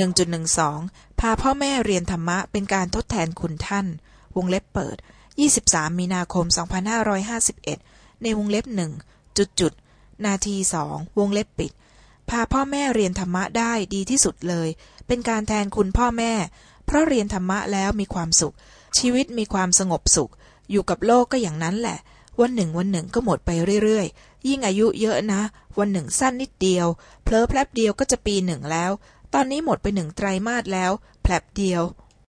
1.12 พาพ่อแม่เรียนธรรมะเป็นการทดแทนคุณท่าน วงเล็บเปิด 23 มีนาคม 2551 ในวงเล็บหนึ่งจุดจุด นาทีสอง วงเล็บปิด พาพ่อแม่เรียนธรรมะได้ดีที่สุดเลย เป็นการแทนคุณพ่อแม่ เพราะเรียนธรรมะแล้วมีความสุข ชีวิตมีความสงบสุข อยู่กับโลกก็อย่างนั้นแหละ วันหนึ่งวันหนึ่งก็หมดไปเรื่อยๆ ยิ่งอายุเยอะนะ วันหนึ่งสั้นนิดเดียว เพลอแพลบเดียวก็จะปีหนึ่งแล้ว ตอนนี้หมดไปหนึ่งไตรมาสแล้ว แผลบเดียว